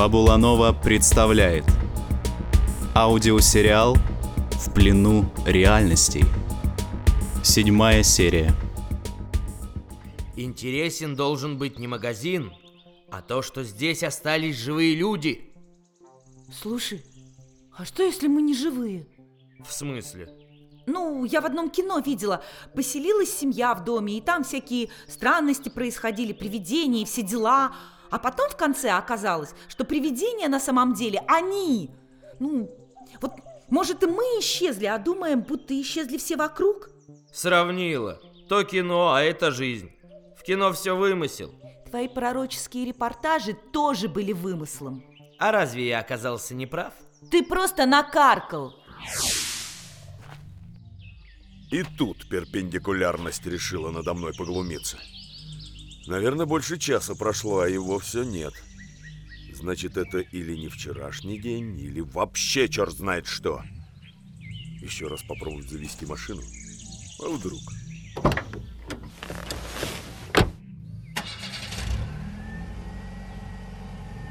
Фабула Нова представляет Аудиосериал «В плену реальностей» Седьмая серия Интересен должен быть не магазин, а то, что здесь остались живые люди. Слушай, а что если мы не живые? В смысле? Ну, я в одном кино видела. Поселилась семья в доме, и там всякие странности происходили, привидения и все дела. А потом в конце оказалось, что привидения на самом деле они. Ну, вот, может, и мы исчезли, а думаем, будто исчезли все вокруг? Сравнила. То кино, а это жизнь. В кино все вымысел. Твои пророческие репортажи тоже были вымыслом. А разве я оказался неправ? Ты просто накаркал. И тут перпендикулярность решила надо мной поглумиться. Наверное, больше часа прошло, а его все нет. Значит, это или не вчерашний день, или вообще черт знает что. Еще раз попробовать завести машину. А вдруг?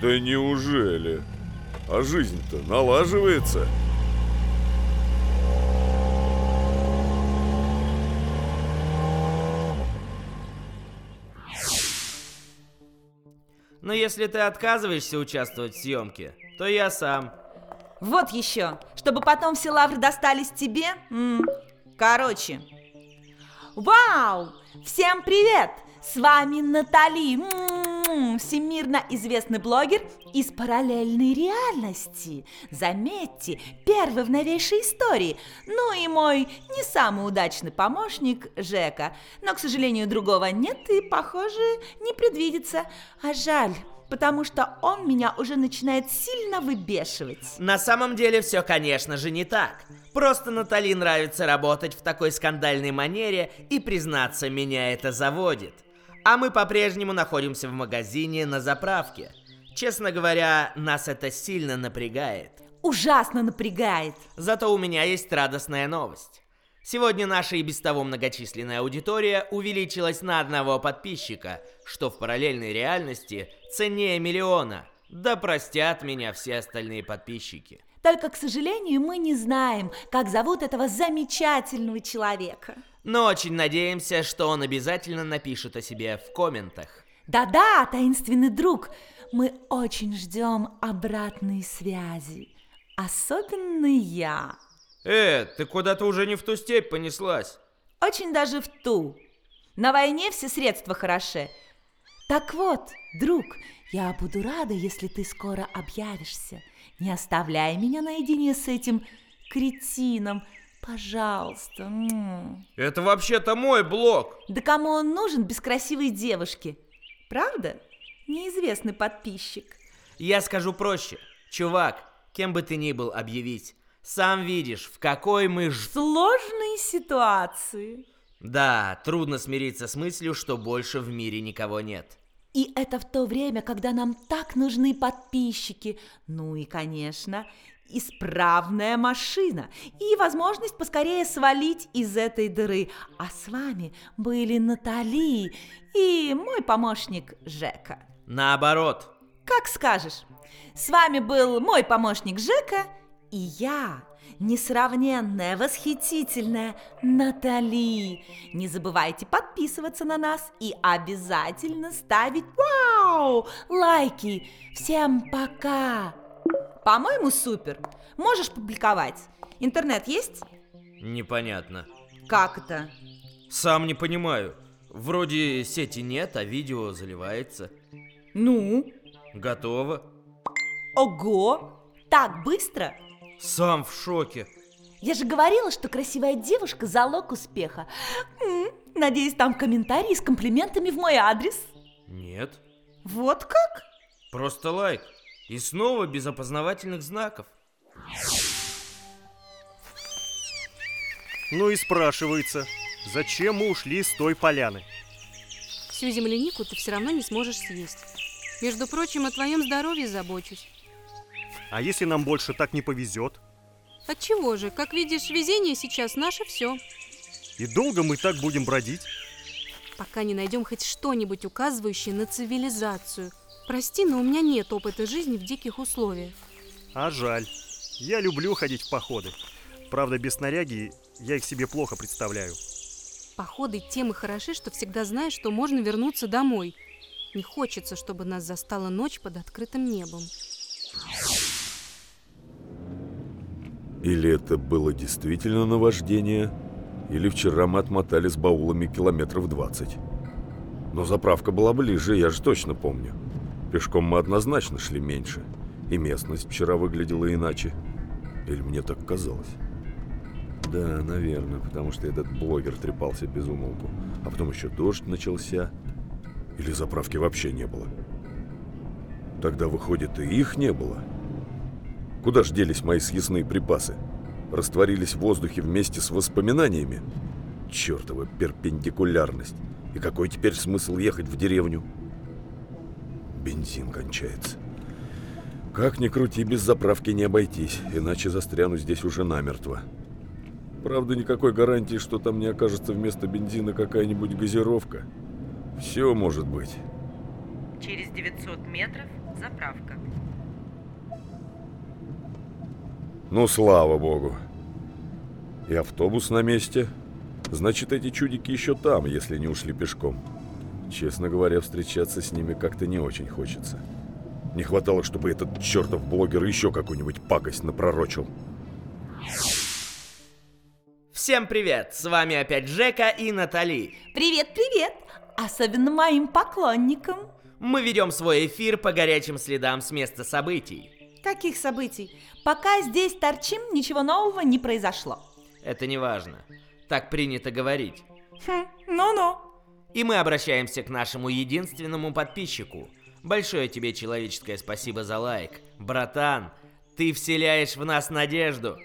Да неужели? А жизнь-то налаживается. Но если ты отказываешься участвовать в съемке, то я сам. Вот еще, чтобы потом все лавры достались тебе. М, Короче. Вау! Всем привет! С вами Натали, М, всемирно известный блогер из параллельной реальности. Заметьте, первый в новейшей истории. Ну и мой не самый удачный помощник Жека. Но, к сожалению, другого нет и, похоже, не предвидится. А жаль, потому что он меня уже начинает сильно выбешивать. На самом деле все, конечно же, не так. Просто Натали нравится работать в такой скандальной манере, и, признаться, меня это заводит. А мы по-прежнему находимся в магазине на заправке. Честно говоря, нас это сильно напрягает. Ужасно напрягает. Зато у меня есть радостная новость. Сегодня наша и без того многочисленная аудитория увеличилась на одного подписчика, что в параллельной реальности ценнее миллиона. Да простят меня все остальные подписчики. Только, к сожалению, мы не знаем, как зовут этого замечательного человека. Но очень надеемся, что он обязательно напишет о себе в комментах. Да-да, таинственный друг, мы очень ждем обратной связи. Особенно я. Э, ты куда-то уже не в ту степь понеслась. Очень даже в ту. На войне все средства хороши. Так вот, друг, я буду рада, если ты скоро объявишься. Не оставляй меня наедине с этим кретином. Пожалуйста. Это вообще-то мой блог. Да кому он нужен без красивой девушки? Правда? Неизвестный подписчик. Я скажу проще. Чувак, кем бы ты ни был объявить, сам видишь, в какой мы ж... Сложные ситуации. Да, трудно смириться с мыслью, что больше в мире никого нет. И это в то время, когда нам так нужны подписчики. Ну и, конечно, исправная машина и возможность поскорее свалить из этой дыры. А с вами были Натали и мой помощник Жека. Наоборот. Как скажешь. С вами был мой помощник Жека и я, несравненная, восхитительная Натали. Не забывайте подписываться на нас и обязательно ставить вау, лайки. Всем пока! По-моему, супер. Можешь публиковать. Интернет есть? Непонятно. Как это? Сам не понимаю. Вроде сети нет, а видео заливается. Ну? Готово. Ого! Так быстро? Сам в шоке. Я же говорила, что красивая девушка – залог успеха. Надеюсь, там комментарии с комплиментами в мой адрес. Нет. Вот как? Просто лайк. И снова без опознавательных знаков. Ну и спрашивается, зачем мы ушли с той поляны? Всю землянику ты все равно не сможешь съесть. Между прочим, о твоем здоровье забочусь. А если нам больше так не повезет? Отчего же, как видишь, везение сейчас наше все. И долго мы так будем бродить? Пока не найдем хоть что-нибудь указывающее на цивилизацию. Прости, но у меня нет опыта жизни в диких условиях. А жаль. Я люблю ходить в походы. Правда, без снаряги я их себе плохо представляю. Походы тем и хороши, что всегда знаешь, что можно вернуться домой. Не хочется, чтобы нас застала ночь под открытым небом. Или это было действительно наваждение, или вчера мы отмотали с баулами километров 20. Но заправка была ближе, я же точно помню. Пешком мы однозначно шли меньше, и местность вчера выглядела иначе. Или мне так казалось? Да, наверное, потому что этот блогер трепался без умолку. А потом еще дождь начался. Или заправки вообще не было. Тогда, выходит, и их не было. Куда ж делись мои съестные припасы? Растворились в воздухе вместе с воспоминаниями? Чёртова перпендикулярность. И какой теперь смысл ехать в деревню? Бензин кончается. Как ни крути, без заправки не обойтись, иначе застряну здесь уже намертво. Правда, никакой гарантии, что там не окажется вместо бензина какая-нибудь газировка. Все может быть. Через 900 метров заправка. Ну, слава богу. И автобус на месте. Значит, эти чудики еще там, если не ушли пешком. Честно говоря, встречаться с ними как-то не очень хочется. Не хватало, чтобы этот чертов блогер еще какую-нибудь пакость напророчил. Всем привет! С вами опять Жека и Натали. Привет-привет! Особенно моим поклонникам. Мы ведем свой эфир по горячим следам с места событий. Каких событий? Пока здесь торчим, ничего нового не произошло. Это не важно. Так принято говорить. Хм, ну-ну. И мы обращаемся к нашему единственному подписчику. Большое тебе человеческое спасибо за лайк. Братан, ты вселяешь в нас надежду.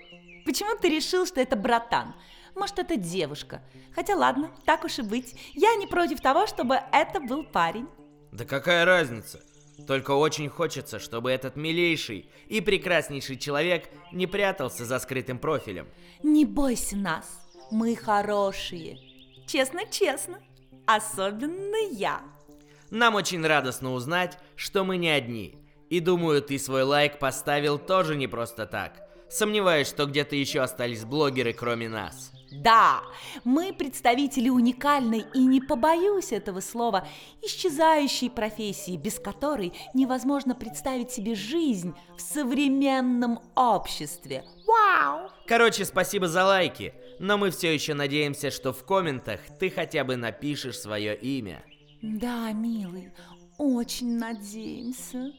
Почему ты решил, что это братан? Может, это девушка? Хотя ладно, так уж и быть. Я не против того, чтобы это был парень. Да какая разница? Только очень хочется, чтобы этот милейший и прекраснейший человек не прятался за скрытым профилем. Не бойся нас, мы хорошие. Честно-честно. Особенно я. Нам очень радостно узнать, что мы не одни. И думаю, ты свой лайк поставил тоже не просто так. Сомневаюсь, что где-то еще остались блогеры, кроме нас. Да, мы представители уникальной и не побоюсь этого слова, исчезающей профессии, без которой невозможно представить себе жизнь в современном обществе. Вау! Короче, спасибо за лайки, но мы все еще надеемся, что в комментах ты хотя бы напишешь свое имя. Да, милый, очень надеемся.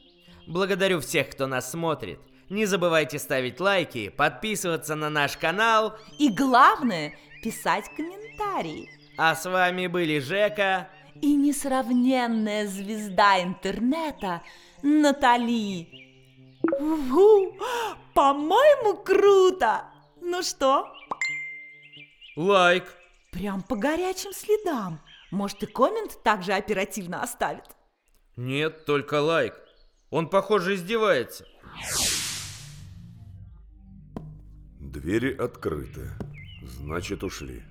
Благодарю всех, кто нас смотрит. Не забывайте ставить лайки, подписываться на наш канал. И главное, писать комментарии. А с вами были Жека. И несравненная звезда интернета Натали. Угу, по-моему, круто. Ну что, Лайк. прям по горячим следам. Может, и коммент также оперативно оставит. Нет, только лайк. Он, похоже, издевается. Двери открыты. Значит, ушли.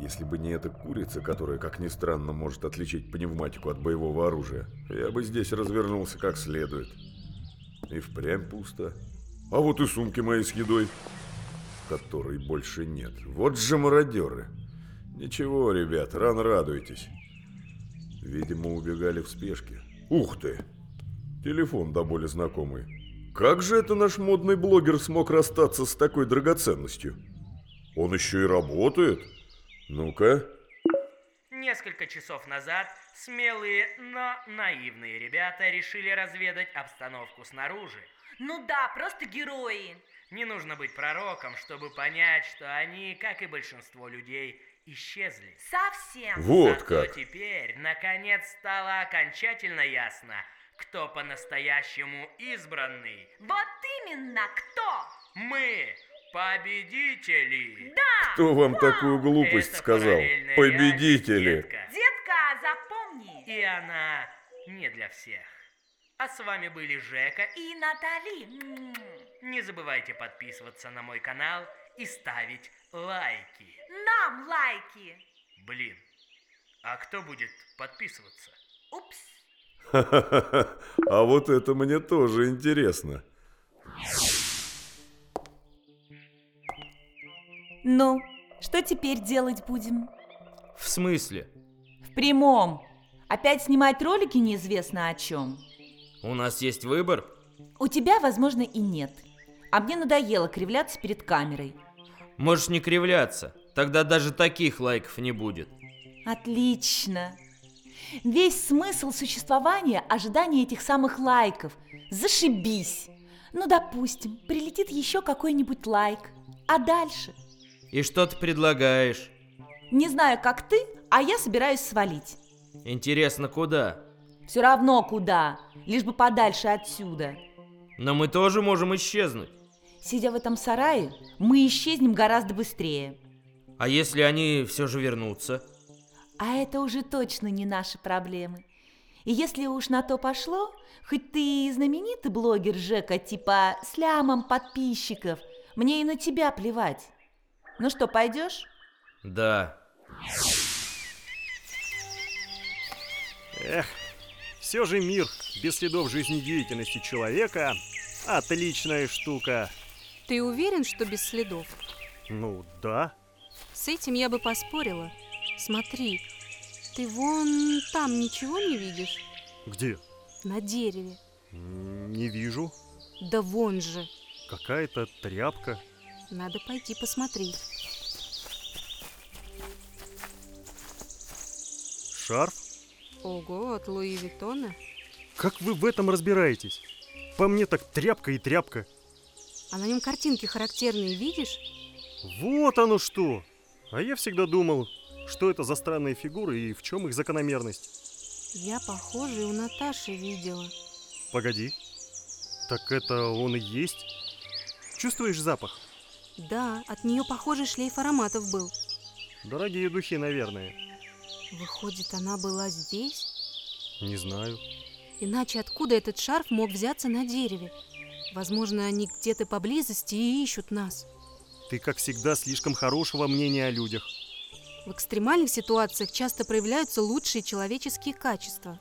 Если бы не эта курица, которая, как ни странно, может отличить пневматику от боевого оружия, я бы здесь развернулся как следует. И впрямь пусто. А вот и сумки мои с едой, которой больше нет. Вот же мародеры. Ничего, ребят, рано радуйтесь. Видимо, убегали в спешке. Ух ты! Телефон до боли знакомый. Как же это наш модный блогер смог расстаться с такой драгоценностью? Он еще и работает? Ну-ка. Несколько часов назад смелые, но наивные ребята решили разведать обстановку снаружи. Ну да, просто герои. Не нужно быть пророком, чтобы понять, что они, как и большинство людей, исчезли. Совсем. Вот Зато как. теперь, наконец, стало окончательно ясно, кто по-настоящему избранный. Вот именно кто? Мы, победители! Да! Кто вам такую глупость Это сказал? Победители. детка. Детка, запомни. И она не для всех. А с вами были Жека и... Натали. М. Не забывайте подписываться на мой канал и ставить лайки. Нам лайки. Блин, а кто будет подписываться? Упс. А вот это мне тоже интересно. Ну, что теперь делать будем? В смысле? В прямом. Опять снимать ролики неизвестно о чем. У нас есть выбор? У тебя, возможно, и нет. А мне надоело кривляться перед камерой. Можешь не кривляться, тогда даже таких лайков не будет. Отлично. Весь смысл существования – ожидание этих самых лайков. Зашибись. Ну, допустим, прилетит еще какой-нибудь лайк. А дальше? И что ты предлагаешь? Не знаю, как ты, а я собираюсь свалить. Интересно, куда? Все равно куда, лишь бы подальше отсюда. Но мы тоже можем исчезнуть. Сидя в этом сарае, мы исчезнем гораздо быстрее. А если они все же вернутся? А это уже точно не наши проблемы. И если уж на то пошло, хоть ты и знаменитый блогер Жека, типа с лямом подписчиков, мне и на тебя плевать. Ну что, пойдешь? Да. Эх, все же мир без следов жизнедеятельности человека – отличная штука. Ты уверен, что без следов? Ну, да. С этим я бы поспорила. Смотри, ты вон там ничего не видишь? Где? На дереве. Не вижу. Да вон же. Какая-то тряпка. Надо пойти посмотреть. Шарф? Ого, от Луи Виттона? Как вы в этом разбираетесь? По мне так тряпка и тряпка. А на нем картинки характерные, видишь? Вот оно что! А я всегда думал, что это за странные фигуры и в чем их закономерность. Я похожие у Наташи видела. Погоди. Так это он и есть? Чувствуешь запах? Да, от нее похожий шлейф ароматов был. Дорогие духи, наверное. Выходит, она была здесь? Не знаю. Иначе откуда этот шарф мог взяться на дереве? Возможно, они где-то поблизости и ищут нас. Ты, как всегда, слишком хорошего мнения о людях. В экстремальных ситуациях часто проявляются лучшие человеческие качества.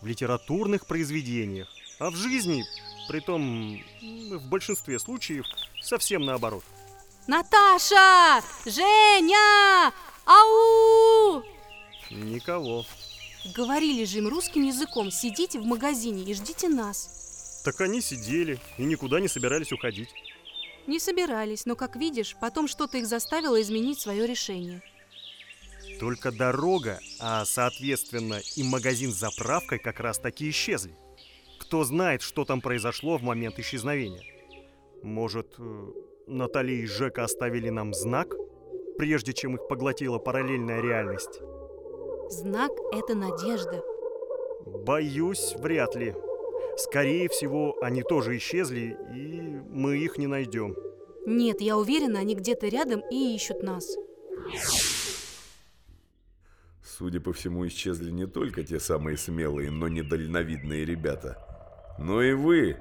В литературных произведениях. А в жизни, притом в большинстве случаев, совсем наоборот. Наташа! Женя! Ау! Никого. Говорили же им русским языком, сидите в магазине и ждите нас. Так они сидели и никуда не собирались уходить. Не собирались, но, как видишь, потом что-то их заставило изменить свое решение. Только дорога, а соответственно и магазин с заправкой как раз таки исчезли. Кто знает, что там произошло в момент исчезновения. Может, э, Натали и Жека оставили нам знак, прежде чем их поглотила параллельная реальность? Знак – это надежда. Боюсь, вряд ли. Скорее всего, они тоже исчезли, и мы их не найдем. Нет, я уверена, они где-то рядом и ищут нас. Судя по всему, исчезли не только те самые смелые, но недальновидные ребята, но и вы.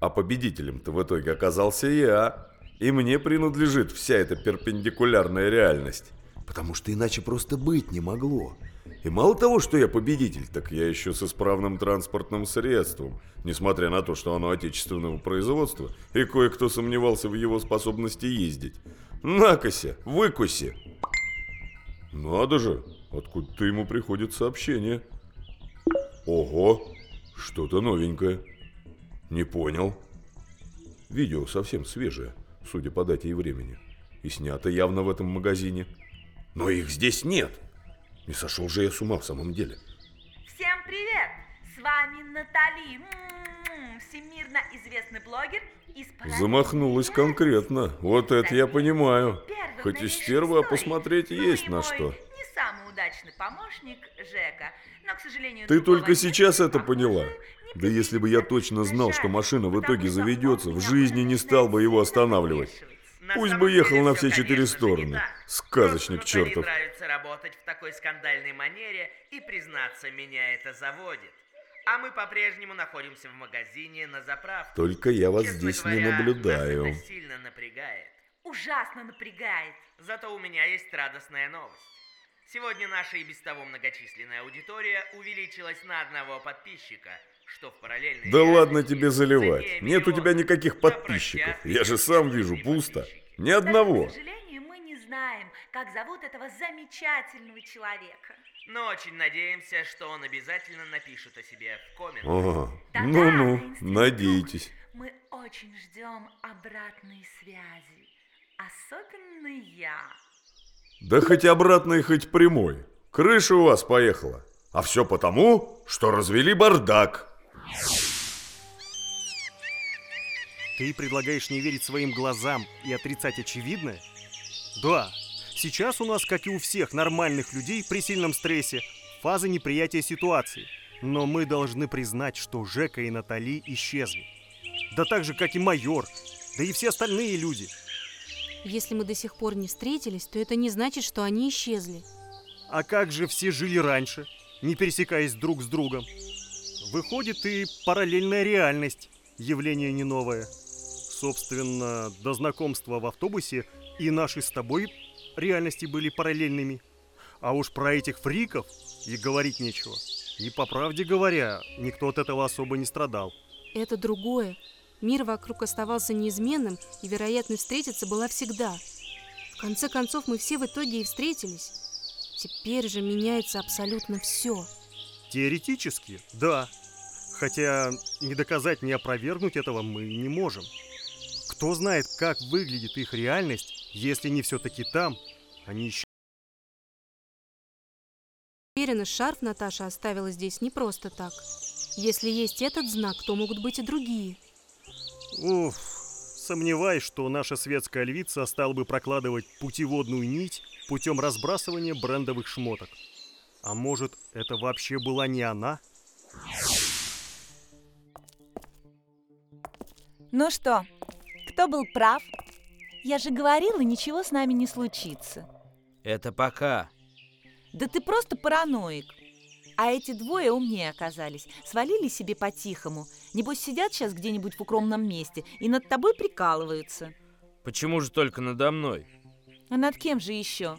А победителем-то в итоге оказался я. И мне принадлежит вся эта перпендикулярная реальность. Потому что иначе просто быть не могло. И мало того, что я победитель, так я еще с исправным транспортным средством, несмотря на то, что оно отечественного производства, и кое-кто сомневался в его способности ездить. Накося, выкуси! Надо же, откуда-то ему приходит сообщение. Ого, что-то новенькое. Не понял. Видео совсем свежее, судя по дате и времени. И снято явно в этом магазине. Но их здесь нет. Не сошел же я с ума в самом деле. Всем привет! С вами Натали, М-м-м, всемирно известный блогер из Замахнулась конкретно. Вот это я понимаю. Хоть и стерва, а посмотреть есть на что. Удачный помощник Жека, но, к сожалению, Ты только сейчас это Похоже, поняла. Да если бы я точно знал, что машина в итоге заведется, в жизни не стал бы его останавливать. Пусть бы ехал на все четыре стороны. Сказочник чертов. нравится работать в такой скандальной манере, и, признаться, меня это заводит. А мы по-прежнему находимся в магазине на заправке. Только я вас Честно здесь не наблюдаю. Нас это сильно напрягает. Ужасно напрягает. Зато у меня есть радостная новость. Сегодня наша и без того многочисленная аудитория увеличилась на одного подписчика, что в параллельной Да ладно тебе заливать. за Нет у тебя никаких подписчиков. Я же сам вижу, пусто. Ни одного. К сожалению, мы не знаем, как зовут этого замечательного человека. Но очень надеемся, что он обязательно напишет о себе в комментах. Ага. Да-да, Ну-ну, надейтесь. Мы очень ждем обратной связи. Особенно я. Да хоть обратный, хоть прямой. Крыша у вас поехала. А все потому, что развели бардак. Ты предлагаешь не верить своим глазам и отрицать очевидное? Да, сейчас у нас, как и у всех нормальных людей при сильном стрессе, фаза неприятия ситуации. Но мы должны признать, что Жека и Натали исчезли. Да так же, как и майор, да и все остальные люди. Если мы до сих пор не встретились, то это не значит, что они исчезли. А как же все жили раньше, не пересекаясь друг с другом? Выходит и параллельная реальность, явление не новое. Собственно, до знакомства в автобусе и наши с тобой реальности были параллельными. А уж про этих фриков и говорить нечего. И по правде говоря, никто от этого особо не страдал. Это другое. Мир вокруг оставался неизменным, и вероятность встретиться была всегда. В конце концов, мы все в итоге и встретились. Теперь же меняется абсолютно все. Теоретически, да. Хотя ни доказать, ни опровергнуть этого мы не можем. Кто знает, как выглядит их реальность, если не все-таки там, они еще... Уверена, шарф Наташа оставила здесь не просто так. Если есть этот знак, то могут быть и другие. Уф, сомневаюсь, что наша светская львица стала бы прокладывать путеводную нить путем разбрасывания брендовых шмоток. А может, это вообще была не она? Ну что, кто был прав? Я же говорила, ничего с нами не случится. Это пока. Да ты просто параноик. А эти двое умнее оказались. Свалили себе по-тихому. Небось, сидят сейчас где-нибудь в укромном месте и над тобой прикалываются. Почему же только надо мной? А над кем же еще?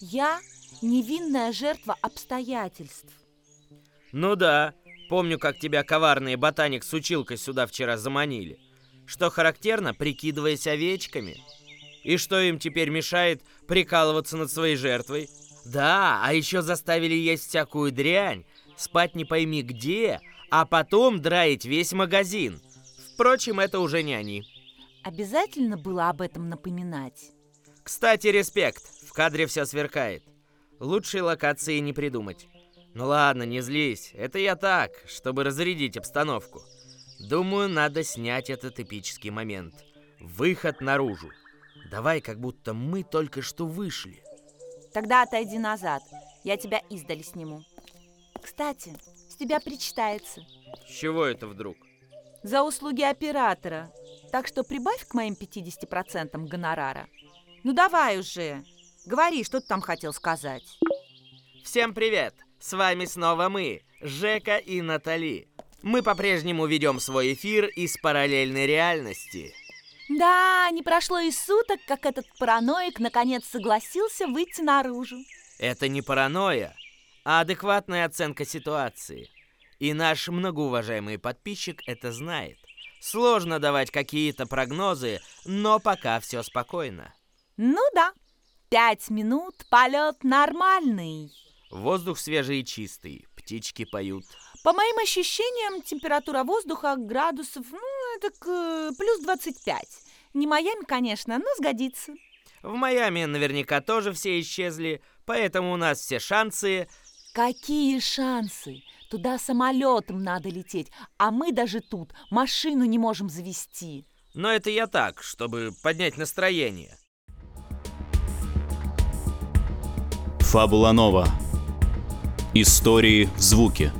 Я невинная жертва обстоятельств. Ну да, помню, как тебя коварные ботаник с училкой сюда вчера заманили. Что характерно, прикидываясь овечками. И что им теперь мешает прикалываться над своей жертвой? Да, а еще заставили есть всякую дрянь, спать не пойми где, а потом драить весь магазин. Впрочем, это уже не они. Обязательно было об этом напоминать. Кстати, респект, в кадре все сверкает. Лучшей локации не придумать. Ну ладно, не злись, это я так, чтобы разрядить обстановку. Думаю, надо снять этот эпический момент. Выход наружу. Давай, как будто мы только что вышли. Тогда отойди назад. Я тебя издали сниму. Кстати, с тебя причитается. С чего это вдруг? За услуги оператора. Так что прибавь к моим 50% гонорара. Ну давай уже. Говори, что ты там хотел сказать. Всем привет! С вами снова мы, Жека и Натали. Мы по-прежнему ведем свой эфир из параллельной реальности. Да, не прошло и суток, как этот параноик наконец согласился выйти наружу. Это не паранойя, а адекватная оценка ситуации. И наш многоуважаемый подписчик это знает. Сложно давать какие-то прогнозы, но пока все спокойно. Ну да, пять минут, полет нормальный. Воздух свежий и чистый, птички поют. По моим ощущениям, температура воздуха градусов, ну, это к, плюс 25. Не Майами, конечно, но сгодится. В Майами наверняка тоже все исчезли, поэтому у нас все шансы... Какие шансы? Туда самолетом надо лететь, а мы даже тут машину не можем завести. Но это я так, чтобы поднять настроение. Фабула Нова. Истории в звуке.